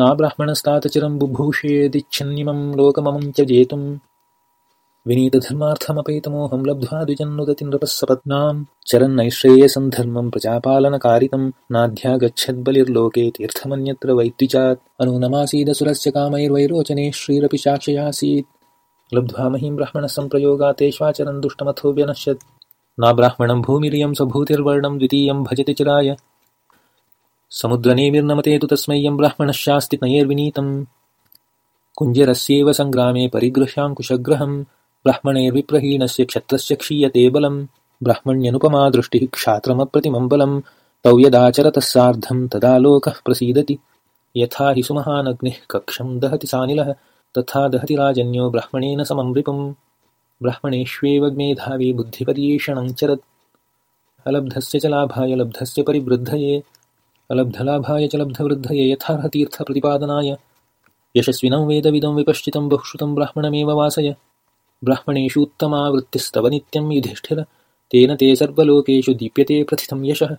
नाब्राह्मणस्तात चिरं बुभूषेदिच्छन्निमं लोकममं च जेतुं विनीतधर्मार्थमपैतमोहं लब्ध्वा द्विजन्नुदति नृपस्सपत्नां चरन्नैश्रेयसं धर्मं प्रजापालनकारितं नाध्यागच्छद्बलिर्लोके तीर्थमन्यत्र वैद्विचात् अनूनमासीदसुरस्य कामैर्वैरोचने श्रीरपि साक्षयासीत् लब्ध्वा महीं ब्राह्मणसम्प्रयोगातेष्वाचरन् दुष्टमथो व्यनश्यत्। नाब्राह्मणं भूमिरियं स्वभूतिर्वर्णं द्वितीयं भजति चिराय समुद्रनेमिर्नमते तु तस्मै यं ब्राह्मणश्चास्ति नयैर्विनीतं कुञ्जरस्येव सङ्ग्रामे परिगृह्याङ्कुशग्रहं ब्राह्मणैर्विप्रहीणस्य क्षत्रस्य क्षीयते बलं ब्राह्मण्यनुपमा दृष्टिः क्षात्रमप्रतिमं बलं तौ यदाचरतः सार्धं तदा लोकः प्रसीदति। यथा हि सुमहानग्निः कक्षं दहति सानिलः। तथा दहति राजन्यो ब्राह्मणेन समं रिपुं ब्राह्मणेष्वेव मेधावी बुद्धिपर्येषणं चरत्। अलब्धस्य च लाभाय लब्धस्य परिवृद्धये अलब्धलाभाय च लब्धवृद्धये यथार्हतीर्थप्रतिपादनाय यशस्विनं वेदविदं विपश्चितं बहुश्रुतं ब्राह्मणमेव वासय। ब्राह्मणेषु नित्यं युधिष्ठिर। तेन ते सर्वलोकेषु दीप्यते प्रथितं यशः